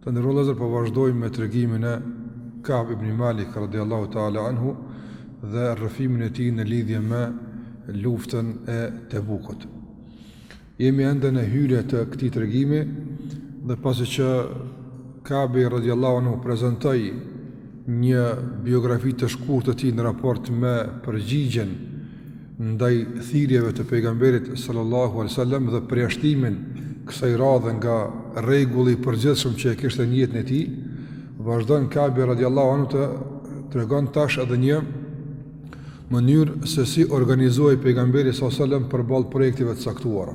Të nderuar vëllezër, po vazhdojmë me tregimin e Ka'b ibn Malik radiallahu ta'ala anhu dhe rrëfimin e tij në lidhje me luftën e Tebukut. Jemi ende në hyrje të këtij tregimi dhe pasi që Ka'b radiallahu anhu prezantoi një biografi të shkurtë të tij në raport me përgjigjen ndaj thirrjeve të Pejgamberit sallallahu alaihi wasallam dhe përjashtimin kësaj radhe nga rregulli i përgjithshëm që e kishte në jetën e tij, vazhdon Ka'bi radiallahu anhu të tregon tash edhe një mënyrë se si organizohej pejgamberi sallallahu alaihi wasallam përballë projekteve të caktuara.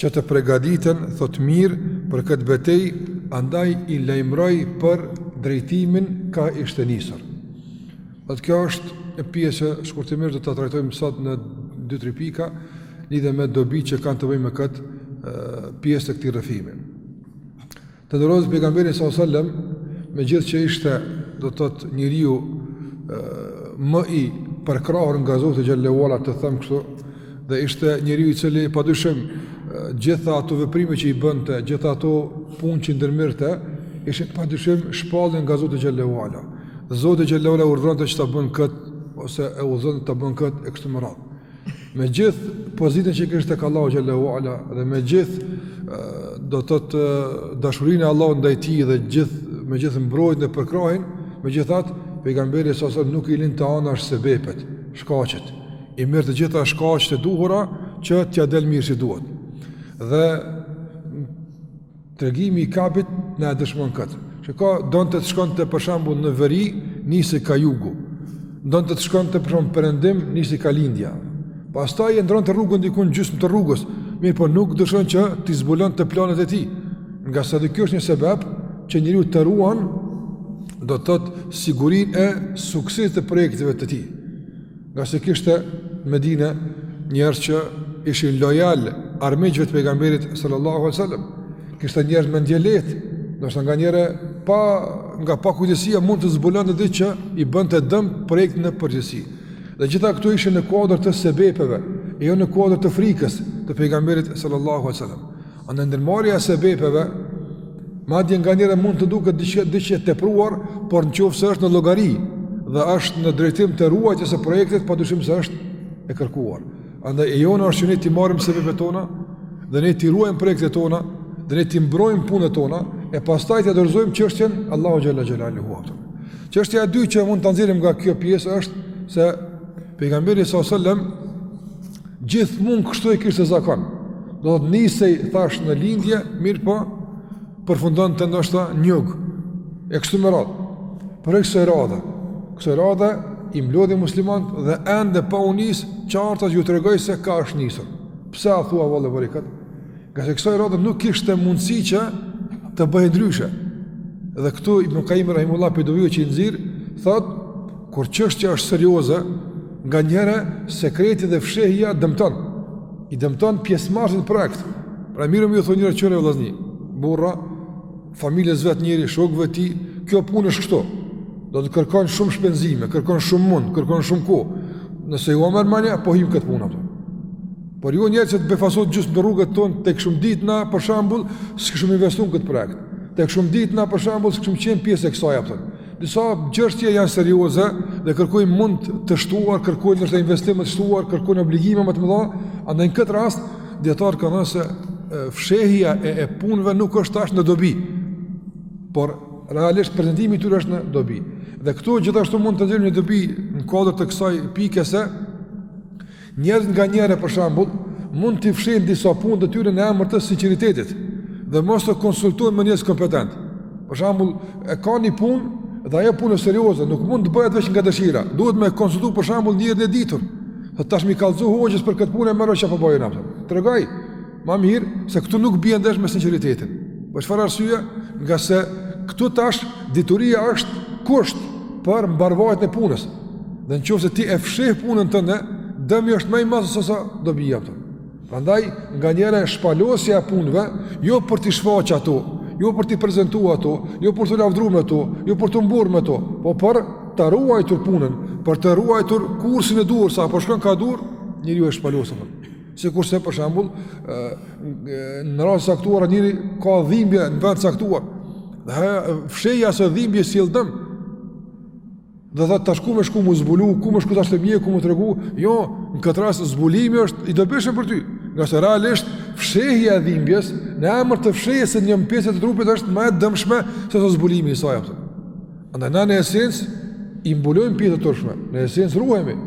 që të pregaditen thotë mirë për këtë betejë, andaj i lajmëroi për drejtimin ka ishte nisur. Dhe te kjo është pjesë e shkurtimisht do ta trajtojmë sot në 2-3 pika, lidhje me dobi që kanë të bëjmë me këtë pjesë të këtij rrëfimi. Të nderuar vëllezër pejgamberi s.a.s. Megjithëqë ishte do të thotë njeriu më i përkrahur nga Zoti xhelle ue ala të themi kështu dhe ishte njeriu i cili pa dyshim gjitha ato veprime që i bënte, gjitha ato punë që i ndërmirrte, ishin pa dyshim shpallje nga Zoti xhelle ue ala. Zoti xhelle ue ala urdhëronte që ta bën këtë ose e udhëzon ta bën këtë e kështu me radhë. Me gjithë pozitën që kishte tek Allahu xhelle ue ala dhe me gjithë do të thotë dashurinë e Allahut ndaj tij dhe gjithë, me gjithë mbrojtjen e përkrahjen, megjithatë, pejgamberi s.a.s. nuk i linte anash sebepet, shkaqet, i merrte të gjitha shkaqet e duhura që t'ia del mirë si duhet. Dhe Tregimi i Ka'bit na e dëshmon këtë. Që ka donte të shkonte për shembull në veri, nisi ka jugu. Donte të shkonte për shembull perëndim, nisi ka lindja. Pastaj e ndrronte rrugën diku në gjysmë të rrugës, mirëpo nuk dëshironte që t'i zbulonte planet e tij. Ngase edhe ky është një sebeb që njeriu ta ruan do të thotë sigurinë e suksesit të projekteve të tij. Ngase kishte në Medine njerëz që ishin lojalë armiqve të pejgamberit sallallahu alaihi wasallam. Kishte njerëz mendjelehtë, ndoshta nganjëherë pa nga pakujdesia mund të zbulonte diç që i bënte dëm projektit në përgjithësi. Dhe gjitha këto ishin në kuadër të sebepeve, e jo në kuadër të frikës të pejgamberit sallallahu alaihi wasallam. Andaj ndërmarrja e sebepeve, madje nganjëherë mund të duket diç e tepruar, por në qoftë se është në llogari dhe është në drejtim të ruajtjes së projektit, pa dyshim se është e kërkuar. Andaj e jona është që ne t'i marrim sebepet tona dhe ne t'i ruajmë projektet tona dhe ne t'i mbrojmë punët tona e pastaj t'ia dorëzojmë çështjen Allahut xhelle xhelaluhu. Çështja e dytë që mund ta nxjerrim nga kjo pjesë është se pejgamberi sallallahu alajhi wasallam Gjithmonë kështu e kishte zakon. Do thotë nisej, thash, në lindje, mirëpo përfundonte ndoshta në jug. E kështu me radhë. Por kësaj radhe. Kësaj radhe, i mblodhi muslimant dhe ende pa u nisë, qartas ju tregoi se ka është nisur. Pse a thua vallë e bëri këtë? Ngase kësaj radhe nuk kishte mundësi që të bëhej ndryshe. Dhe këtu Ibn Qayyim rahimullahu prej dobive që i nxir, thotë kur çështja është serioze, nganjëherë sekreti dhe fshehja dëmton. I dëmton pjesëmarrësit në projekt. Pra mirë me ju thanë njerëzve, ore vëllazni, burra, familjes vet njëri, shokëve ti, kjo punë është kështu. Do të kërkojë shumë shpenzime, kërkon shumë mund, kërkon shumë kohë. Nëse jua merr mendja, po him këtë punë apo. Por jo njerëzit të befasohen në gjysë rrugës e thonë, të kishum ditë na për shembull, s'kishum investu në këtë projekt. Të kishum ditë na për shembull, s'kishum qenë pjesë e kësaj, apo. Disa çështje janë serioze dhe kërkojnë mund të shtuar, kërkojnë ndoshta investime të shtuar, kërkojnë obligime më të mëdha, andaj në këtë rast, dijetarët thanë se fshehja e, e punëve nuk është tash në dobi, por realisht prezentimi i tyre është në dobi. Dhe këtu gjithashtu mund të nxjerrim një dobi në kuadër të kësaj pike se, Njerëzit nganjëherë për shembull, mund t'i fshehin disa punë të tyre në emër të sinqeritetit dhe mos të konsultohen me njerëz kompetentë. Për shembull, e ka një punë dhe ajo punë është serioze, nuk mund të bëhet vetëm nga dëshira. Duhet me konsultu për shembull njerin e ditur. Po tash me i kallzu hoxhës për këtë punë më rrok apo bëj mëkat. Tregoji. Më mirë se këtu nuk bie ndesh me sinqeritetin. Për çfarë arsye? Ngase këtu tash dituria është kusht për mbarëvajtjen e punës. Dhe në qoftë se ti e fshih punën tënde, dëmi është ma i madh sesa dobia apo. Andaj, nganjëherë shpalosja e punëve, jo për t'i shfaqë ato, jo për t'i prezentu ato, jo për t'u lavdru me to, jo për t'u mburrë me to, po për ta ruajtur punën, për ta ruajtur kursin e duhur, se po shkon ka duhet, njeriu e shpalos apo. Sikurse për shembull, në rast caktuar njeri ka dhimbje në vend caktuar. Dhe fshehja asaj dhimbje sjell dëm. Do thotë tash ku me shku m'u zbulu, ku me shku tash te mjeku me tregu? Jo, në këtë rast zbulimi është i dobishëm për ty. Ngase realisht fshehja e dhimbjes në emër të fshehjes së një pjese të trupit është më e dëmshme se sa zbulimi i saj apo. Andaj na në esencë i mbulojmë pjesët e turpshme, në esencë ruhemi,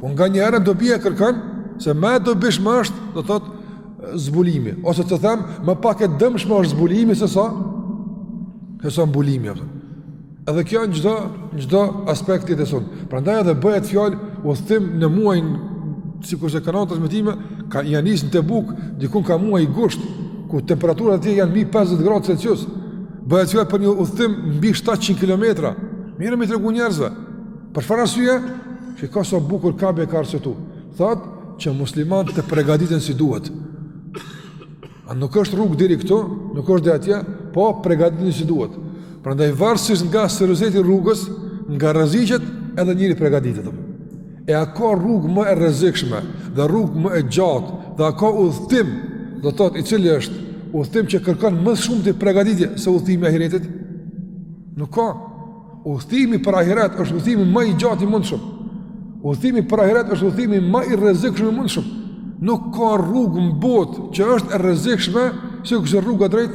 po nganjëherë dobia kërkon se më dobishme është, do thot zbulimi, ose të them më pak e dëmshme është zbulimi se sa se sa mbulimi apo. Edhe kjo në çdo çdo aspekt të fesë sonë. Prandaj edhe bëhet fjalë udhëtim në muajin sikur se kanë transmetime, kur janë nis në Tebuk, diku ka muaj gusht ku temperaturat atje janë mbi 50 gradë Celsius. Bëhet fjalë për një udhëtim mbi 700 kilometra. Mirë me i tregu njerëzve. Për çfarë arsye? Shiko sa bukur Kabi e ka arsyetu. Thot që muslimanët të përgatiten si duhet. A nuk është rrugë deri këtu, nuk është deri atje, po përgatituni si duhet. Prandaj varësisht nga serioziteti i rrugës, nga rreziqet, edhe njeri përgatitet. E a ka rrugë më e rrezikshme dhe rrugë më e gjatë dhe a ka udhëtim, do të thotë i cili është udhëtim që kërkon më shumë përgatitje se udhëtimi i ahiretit? Nuk ka. Udhëtimi për ahiret është udhëtimi më i gjatë i mundshëm. Udhëtimi për ahiret është udhëtimi më i rrezikshëm i mundshëm. Nuk ka rrugë në botë që është e rrezikshme sikurse rruga drejt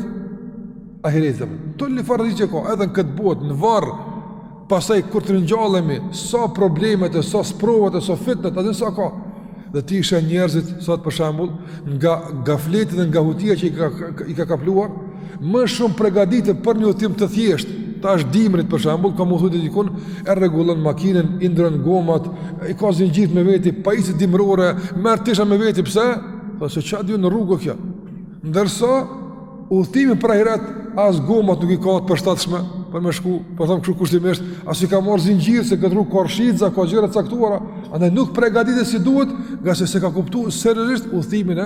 ahiretit. Lloj fitne ka edhe në këtë botë në varr Pastaj kur të ringjallemi, sa problemet e sa sprovat e sa fitnet, atë sa ka. Dhe ti i sheh njerëzit, sot për shembull, nga gafleti dhe nga hutia që i ka, i ka kapluar, më shumë pregaditet për një udhtim të thjeshtë, tash dimrit për shembull, ka me udhëtu dikun, e rregullon makinën, i ndrron gomat, i ka zinxhirët me veti, pajisjet dimrore, merr tesha me veti, pse? Thotë se çka di unë në rrugë kjo? Ndërsa, Udhëtimin për ahiret, as gomat nuk i ka të përshtatshme për me shku, po them kështu kushtimisht, as i ka marrë zinxhirë, se në këtë rrugë ka rrëshqitje, ka gjëra të caktuara, andaj nuk pregatitet si duhet, ngase s'e ka kuptu seriozisht udhëtimin e,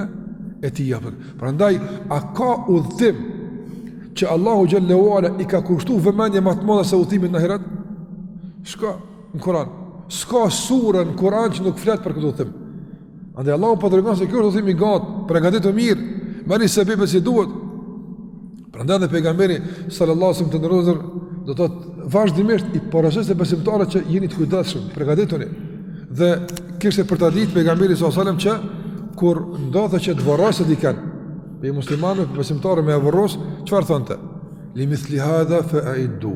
e tij apo. Prandaj, a ka udhëtim që Allahu xhel-le ue ala i ka kushtu vëmendje më të madhe se udhëtimit në ahiret? S'ka në Kuran? S'ka sure në Kuran që nuk flet për këtë udhëtim? Andaj Allahu po tregon se kjo udhëtim i gjatë, përgatitu mirë, merri sebepet si duhet. Prandaj dhe pejgamberi sallallahu alajhi wasallam të nderuar do të thotë vazhdimisht i porositke besimtarët që të jeni të kujdesshëm, përgatituni. Dhe kishte për traditë pejgamberi sallallahu alajhi wasallam që kur ndodhte që të vorroset dikush, prej muslimanëve, prej besimtarëve me e vorros, çfarë thonte? Li mithli hadha fa aidu.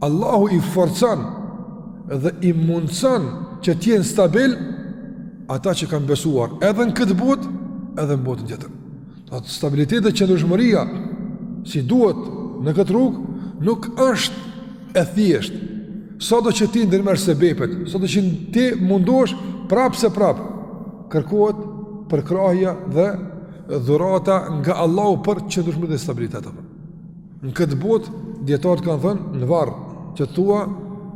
Allahu i forcon dhe i mundëson që të jenë stabil ata që kanë besuar edhe në këtë botë edhe në botën tjetër. Do të thotë stabiliteti dhe qëndrueshmëria si duhet në këtë rrugë nuk është e thjeshtë. Sado që ti ndërmerr sebepet, sado që ti mundohesh prapë se prapë, kërkohet përkrahja dhe dhurata nga Allahu për qëndrueshmërinë dhe stabilitetin. Në këtë botë dijetarët kanë thënë në varr që të thua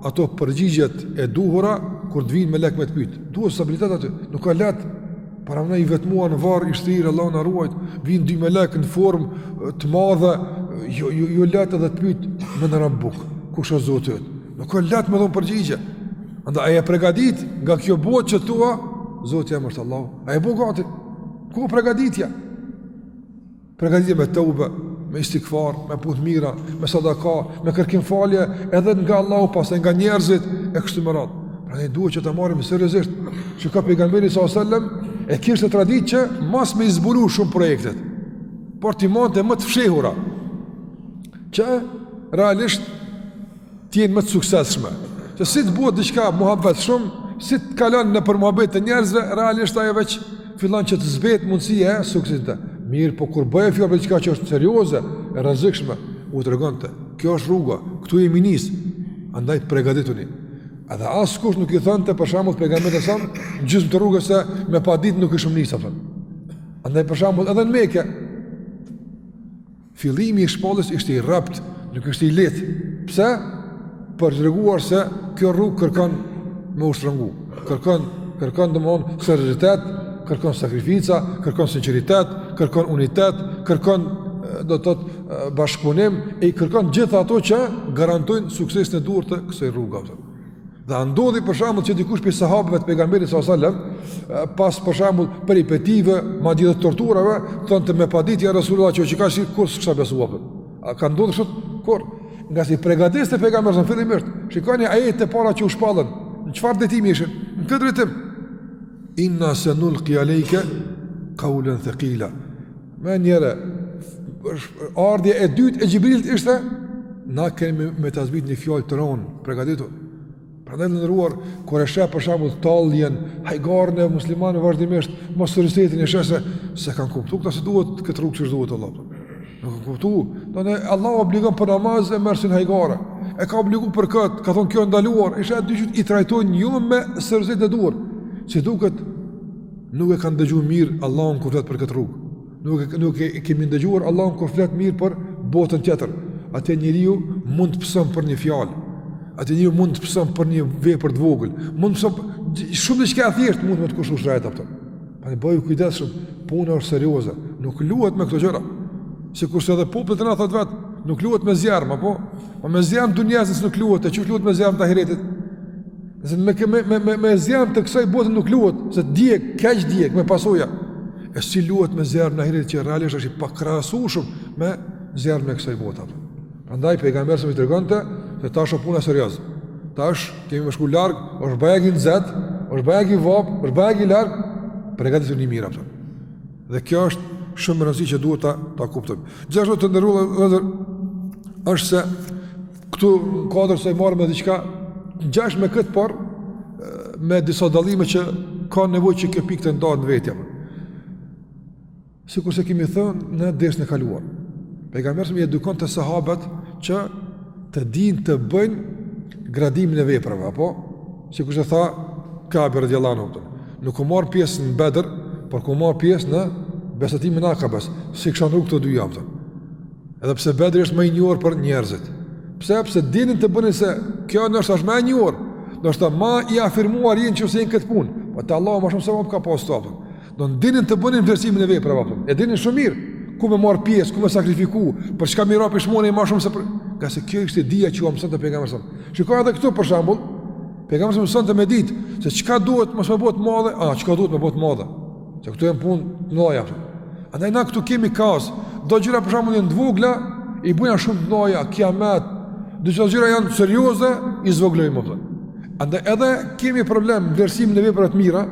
ato përgjigjet e duhura kur të vijnë melekët me të pyet. Duhet stabilitet aty, nuk ka leht. Paramendo i vetmuar në varr i shtrirë Allahu na ruajt, vijnë dy melek në formë të madhe, jo jo jo leht edhe të pyet men rabbuk. Kush është Zoti jot? Nuk ka leht me dhon përgjigje. Andaj ai e përgatit nga kjo botë që të thua Zoti jem është Allahu. Ai e bën gati. Kjo përgatitja? Përgatitje me teube, me istikfar, me punë mira, me sadaka, me kërkim falje, edhe nga Allahu pastaj nga njerëzit, e kështu me radhë. Prandaj duhet që ta marrim seriozisht, shiko pejgamberi s.a.s. e kishte traditë që mos me i zbulu shumë projektet, por t'i mbante më të fshehura, që realisht të jenë më të suksesshme. Se si të bëhet diçka muhabet shumë, si të kalon nëpër muhabet të njerëzve, realisht ajo veç fillon që të zbet mundësia e suksesit. Mirë, po kur bëhej fjalë për diçka që është serioze, e rrezikshme, u tregonte. Kjo është rruga, këtu jemi nisë, andaj pregadituni. Edhe askush nuk i thoshte për shembull pejgamberit s.a.s. në gjysmë të rrugës se me pas ditë nuk isha nisë, thënë. Andaj për shembull edhe në Meke, Fillimi i shpalljes ishte i rreptë, nuk ishte i lehtë. Pse? Për të treguar se kjo rrugë kërkon me u shtrëngu, kërkon kërkon domthon seriozitet, kërkon sakrifica, kërkon sinqeritet, kërkon unitet, kërkon do të thotë bashkëpunim e i kërkon gjithë ato që garantojnë suksesin e duhur të kësaj rruge. Dhe a ndodhi për shembull që dikush prej sahabëve të pejgamberit sallallahu alajhi wasallam pas për shembull peripetive, madje edhe torturave, thonte me pas ditë ja Resulullah që o kaq zi kurrë s'të kisha besuar. A ka ndodhur kështu? Kurrë, ngase i pregadiste pejgamberi s.a.s. fillimisht, shikoni ajetet e para që u shpallën, në çfarë drejtimi ishin? Në këtë drejtim. Inna sanulqi alayka qawlan thaqila. Menjëherë, ardhje e dytë e Gjibrilit ishte, na kemi me ta zbrit një fjalë të rondë, pregaditu. Prandaj të nderuar, kur e sheh për shembull talljen, hajgaren e muslimanë vazhdimisht, mosseriozitetin e sheh se s' kanë kuptu këta se duhet këtë rrugë që është duhet Allah. Nuk kanë kuptu, domethon Allahu obligon për namaz e marrin si hajgare, e ka obligu për këtë, ka thonë kjo ndaluar, ishe atë dy gjithë i trajtojnë jo me seriozitetin e duhur, që duket Nuk e kanë dëgjuar mirë Allahun kur flet për këtë rrugë. Nuk e nuk e kemi dëgjuar Allahun kur flet mirë për botën tjetër. Atje njeriu mund të pëson për një fjalë. Atje njeriu mund të pëson për një vepër të vogël. Mund të pëson shumë diçka e thjeshtë mund të të kushton shtrejt, apo. Pra bëj kujdes shumë, puna është serioze. Nuk luhet me këto gjëra. Sikurse edhe populli e thotë vet, nuk luhet me zjarm, apo? Po me zjarm dunjasë nuk luhet, e qysh luhet me zjarm të ahiretit. Nëse me, me, me, me, me zjarm të kësaj bote nuk luhet, se djeg keq, djeg, me pasoja. E si luhet me zjarmin e ahiretit që realisht është i pakrahasueshëm me zjarmin e kësaj bote. Prandaj, pejgamberi s.a.s. tregonte, se tash është puna serioze. Tash kemi me shku larg, është bajegi nxehtë, është bajegi vapë, është bajegi larg, pregatituni mirë, apo. Dhe kjo është shumë me rëndësi që duhet ta, ta kuptojmë. Gjithashtu të nderuar është se Këtu në kuadër të saj marrim diçka ngjashëm me këtë por me disa dallime që kanë nevojë që kjo pikë të ndahet në vete. Sikurse kemi thënë në dersin e kaluar. Pejgamberi i edukonte sahabët që të dinë të bëjnë gradimin e veprave, apo? Sikurse tha Kabi radijallahu anhu, nuk kom marrë pjesë në Bedër, por kom marrë pjesë në besatimin e Akabes, s'i kisha ndërru këto dyja, Edhe pse Bedri është më i njohur për njerëzit. Pse pse dinin të bënin se kjo nëse është më e njohur, do të thotë më i afirmuar jeni nëse jeni këtë punë. Po te Allahu më shumë sevap ka pas stop. Do dinin të bënin vlerësimin e veprave apo. E dinin shumë mirë ku me marrë pjesë, ku me sakrifiku, për çka më rapi shmoni më shumë se për çka se kjo ishte dija që ua mësonte pejgamberi sa. Shiko edhe këtu për shembull, pejgamberi mësonte me ditë se çka duhet mos me e bë të madhe, a çka duhet me e bë të madhe. Se këto janë punë të mdhoja këtu. Andaj na këtu kemi kaos, do gjëra për shembull janë të vogla, i bujna shumë të mdhoja, kijamet, disa gjëra janë serioze, i zvogëlojmë të. Andaj edhe kemi problem në vlerësimin e veprave të mira,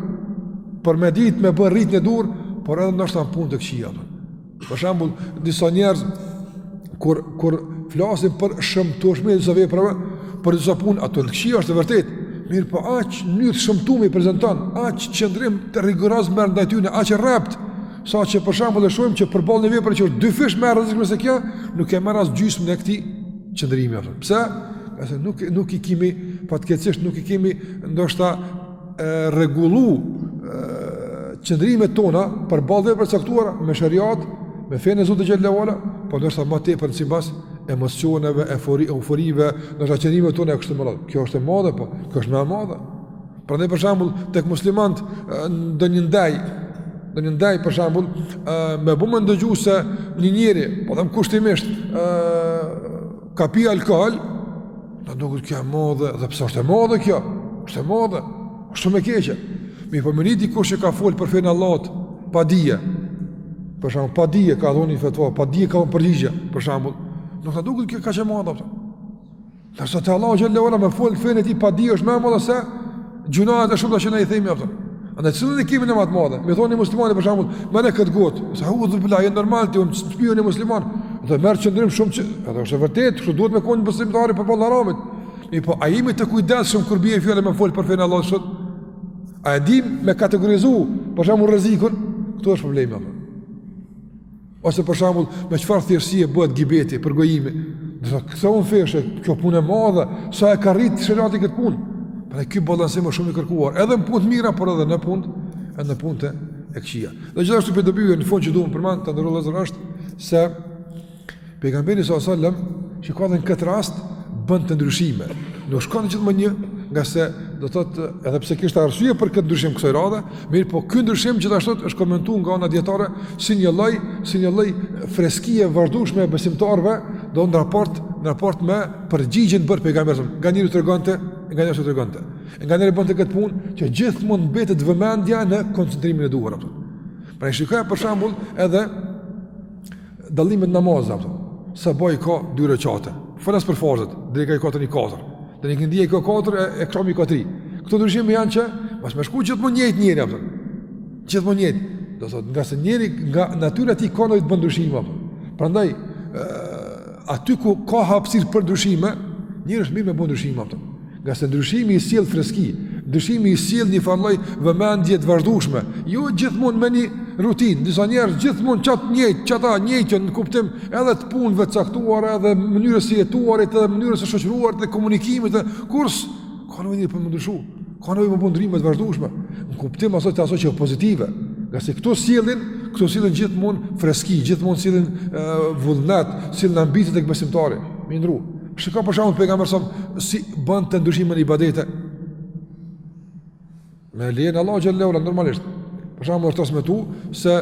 për me ditë me bërë rritjen e duhur, por edhe ndoshta në punë të këqija të. Për shembull, disa njerëz kur kur flasin për shëmtueshmëri të disa veprave, për disa punë ato janë të këqija është e vërtetë. Mirëpo aq në mënyrë të shëmtume i prezanton, aq qëndrim rigoroz merr ndaj tyre, aq rreptë, saqë për shembull e shohim që përballë një vepre që është dyfish më e rrezikshme se kjo, nuk e merr as gjysmën e këtij qëndrimi apo. Pse? Ngase nuk nuk i kemi fatkeqësisht nuk i kemi ndoshta rregullu qëndrimet tona përballë veprave të caktuara me sheriat, me fenë e Zotit xhele ve ala, po ndoshta më tepër sipas emocioneve, eufori, euforive, ndoshta qëndrimet tona e kështu me radhë. Kjo është e madhe po, kjo është më e madhe. Prandaj për shembull tek muslimanët do një ndaj, do një ndaj për shembull, me bo me ndëgju se një njeri, po them kushtimisht, ë Ka pi alkohol, na duket kjo e madhe, edhe pse është e madhe kjo. Është e madhe, është shumë e keqe. Mirëpo me ni dikush që ka fol për fenë e Allahut pa dije. Për shembull, pa dije ka dhënë një fetva, pa dije ka dhënë përgjigje, për shembull. Nuk na duket kjo kaq e madhe apo? Ndërsa te Allahu xhele ve ala me fol në fenë e tij pa dije është më e madhe se Gjynahet e shumta që ne i themi, kupton. Andaj cilën e kemi ne ma të madhe? Me i thonë një muslimani për shembull, merre këtë gotë. Eudhu billah, e normal të unë, s'pi një musliman. Dhe merr qëndrim shumë që... Edhe është e vërtetë, kështu duhet me konë një besimtar përballë haramit. Mirëpo, a jemi të kujdesshëm kur bie fjala me folë për fenë e Allahut sot? A e dim me kategorizu, për shembull, rrezikun? Këtu është problemi, kupton. Ose për shembull, me çfarë thjeshtësie bëhet gibeti, përgojimi. Do të thotë, në fe është, kjo punë e madhe, sa e ka rrit sheriati këtë punë. Pra ky balancim është shumë i kërkuar, edhe në punë të mira, por edhe në punë, edhe në punët e këqija. Dhe gjithashtu prej dobive në fund që dua me përmend, të nderuar vëllezër, është se pejgamberi sallallahu alajhi wasallam shiko edhe në këtë rast bënte ndryshime. Nuk shkon gjithmonë njëjtë, ngase do thotë edhe pse kishte arsye për këtë ndryshim kësaj radhe, Mirëpo, ky ndryshim gjithashtu është komentu nga ana dijetarëve si një lloj, si një lloj freskie vazhdushme e besimtarëve do në raport, në raport me përgjigjen bërë pejgamberit. Nganjëherë tregonte, nganjëherë s'u tregonte. Nganjëherë bënte këtë punë që gjithmonë të mbetet vëmendja në koncentrimin e duhur. Pra shikoje për shembull edhe Dallimet namaze, apo. Sabahu i ka dy rekate. Flas për farzet, dreka i ka katër një katër. Dhe ikindia i ka katër e, akshami i ka tri. Këto ndryshime janë që, mos me shku gjithmonë njëjtë njeriu, apo. Gjithmonë njëjtë. Do thot, ngase njeriu, nga natyra e tij ka nevojë t'bën ndryshime, apo. Prandaj, aty ku ka hapësirë për ndryshime, njeriu është mirë me bë ndryshime, apo. Ngase ndryshimi i sjell freski, ndryshimi i sjell një farë lloj vëmendje të vazhdueshme, jo gjithmonë me një rutinë. Disa njerëz gjithmonë qat njëjt, qata njëjtë në kuptim edhe të punëve të caktuara, edhe mënyrës së jetuarit, edhe mënyrës së shoqëruarit, e komunikimit, kurse ka nevojë për me ndryshu, ka nevojë për ndryshime të vazhdueshme. Në kuptim asaj, të asaj që pozitive, ngase këto sjellin, këto sjellin gjithmonë freski, gjithmonë sjellin vullnet, sjellin ambicie tek besimtari. Me ndru. Shikoj për shembull pejgamberi sa si bënte ndryshime në ibadete. Me lejen e Allahut xhelle ue ala normalisht. Për shembull është transmetu se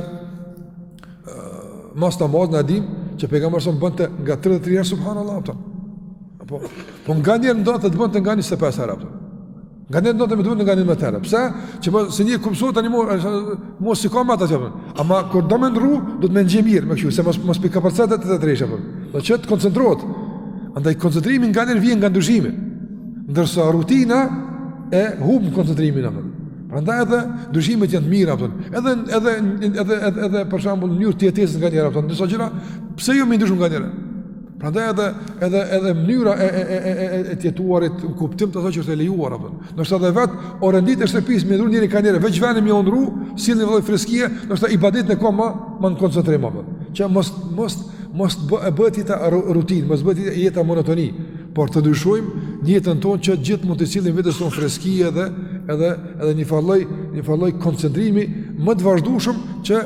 mas namazi na dim që pejgamberi sa bënte nga 33 herë subhanallah apo. Po nganjëherë ndodhte të bënte nga 25 herë apo. Nganjëherë ndodhte të bënte nga 11 herë. Pse? Që po se njeriu kur msohet tani mos mos si kam ata çfarë. Ama kur do me ndru, do të mendojë mirë me kështu, se mos mos pikë kapacet të të tresh apo. Do të çet koncentrohet. Andaj koncentrimi nganjëherë vjen nga ndryshimi. Ndërsa rutina e humb koncentrimin apo. Prandaj edhe ndryshimet janë të mira apo. Edhe edhe edhe edhe, edhe për shembull mënyrë të jetesës nganjëherë apo disa gjëra, pse jo me ndryshu nganjëherë? Prandaj edhe edhe edhe mënyra e e e e e e të jetuarit në kuptim të asaj që është e lejuar apo. Ndoshta edhe vet orenditë e shtëpisë me ndru njeriu nganjëherë veç venin me ua ndru, sjellin një lloj freskie, ndoshta ibadetin e ka ma në koncentrim apo. Që mos mos mos bë, e bëhet jeta rutinë, mos bëhet jeta monotoni, por të ndryshojmë jetën tonë që gjithmonë t'i sjellim vetes tonë freski edhe edhe edhe një farë lloj një farë lloj koncentrimi më të vazhdueshëm që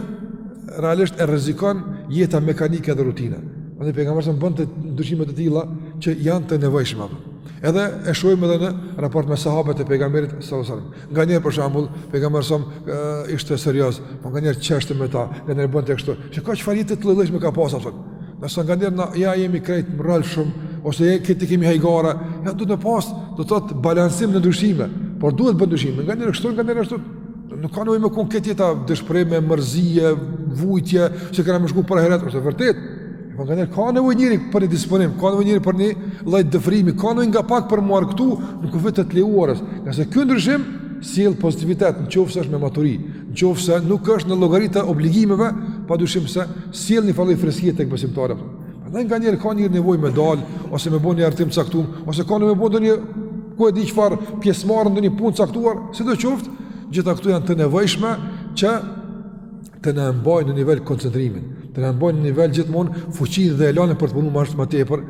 realisht e rrezikon jeta mekanike dhe rutina. Andaj pejgamberi sa bënte ndryshime të tilla që janë të nevojshme apo. Edhe e shohim edhe në raport me sahabët e pejgamberit sallallahu alajhi wasallam. Nganjëherë për shembull, pejgamberi sa ishte serioz, po nganjëherë qeshte me ta, nganjëherë bënte kështu. Që ka një farë jete të llojshme ka pas atë. Na sa nganjëherë na ja jemi krejt mrrolshëm ose ja krejt kemi hajgare, ja duhet të pas, do të thotë balancim në ndryshime, por duhet bën ndryshime. Nganjëherë kështu, nganjëherë ashtu. Nuk ka nevojë me kon krejt jeta dëshpërim me mërzie, vujtje, se kena me shku për ahiret, është e vërtetë. Po kaniher ka nevojë njeri për një disponim, ka nevojë njeri për një lloj dëfrimi, ka nevojë nga pak për humor këtu në kufi të të lejuarës. Nëse ky ndryshim sjell pozitivitet, në qoftë se është me maturi, në qoftë se nuk është në llogari të obligimeve, padyshim se sjell një farë lloj freskie tek besimtarët. Dhe nganjëherë ka njeri nevojë me dal, ose me bo një udhëtim caktum, ose ka me bo ndonjë, ku e di çfarë, pjesëmarrë ndonjë punë caktuar, sidoqoftë, gjitha këto janë të nevojshme që të na mbajnë në nivel koncentrimin, të na mbajnë në nivel gjithmonë fuqinë dhe elanin për të punu ma shtë ma tepër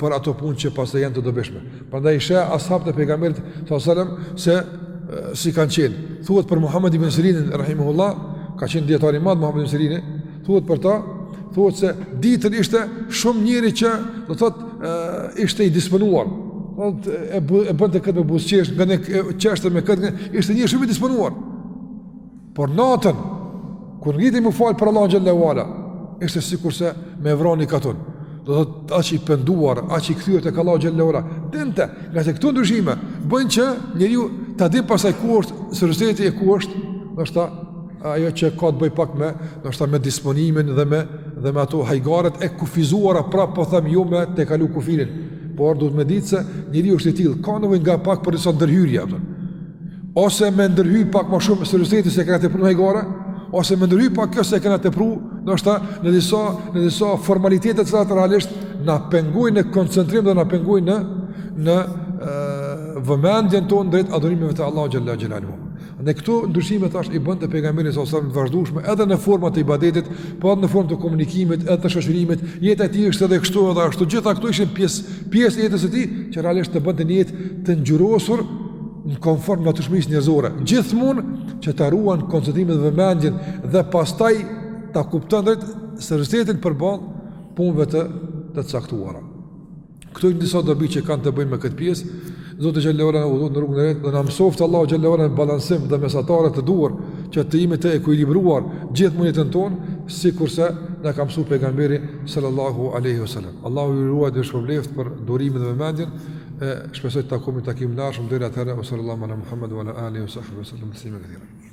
për ato punë që pastaj janë të dobishme. Prandaj she ashabt e pejgamberit, sa salem, se si kanë qenë. Thuhet për Muhammed ibn Sirinin, rahimehullah, ka qenë dijetar i madh Muhammed ibn Sirinin, Thuhet për to, thuhet se ditën ishte shumë njeri që, do të thotë, ishte i disponuar. Do të e e bënte këtë me buzëqesh, nganjëherë qeshte me këtë, ishte një shumë i disponuar. Por natën kur ngritej me u fal për Allahun xhallahu ala, ishte sikurse me e vra ni katun. Do të thotë, aq i penduar, aq i kthyer tek Allahu xhallahu ala. Dinte, ngase këto ndryshime bëjnë që njeriu ta di pastaj ku është serioziteti e ku është, do të thotë, ajo që ka të bëjë pak me, ndoshta me disponimin dhe me dhe me ato hajgaret e kufizuara prap po them jo me tejkalu kufirin, por duhet me ditë se njeriu është i tillë, ka nevojë nga pak për disa ndërhyrje apo. Ose me ndërhy pak ma shumë serioziteti se e kena tepru n'hajgare, ose me ndërhy pak kjo se e kena tepru, ndoshta në disa në disa formalitete të cilat realisht na pengojnë në koncentrim dhe na pengojnë në në vëmendjen tonë drejt adhurimeve të Allahut xhelle xhelaluhu. Dhe këto ndryshime tash i bënte pejgamberi sa sa të vazhdueshme edhe në forma të ibadetit, po edhe në formë të komunikimit, edhe të shoqërimit. Jeta e tij ishte edhe kështu edhe ashtu. Gjitha këto ishin pjesë pjesë e jetës së tij, që realisht të bënte një jetë të ngjyrosur në konform natyrshmërisë njerëzore. Gjithmonë që ta ruan koncentrimin dhe vëmendjen dhe pastaj ta kupton drejt seriozitetin përballë punëve të të caktuara. Këto janë disa dobi që kanë të bëjnë me këtë pjesë. Zoti xhalla ue ala na udhëzoftë në rrugën e drejtë dhe na mësoftë Allahu xhalla ue ala balancim dhe mesatare të duhur që të jemi të ekuilibruar gjithmonë në jetën tonë, sikurse na ka mësuar pejgamberi sallallahu alaihi wasallam. Allahu ju ruajt dhe shpërbleft për durimin dhe vëmendjen. E shpresoj të takohemi në takimin e ardhshëm deri atëherë sallallahu ala Muhammed wa ala alihi wa sahbihi wa sallam taslima katira.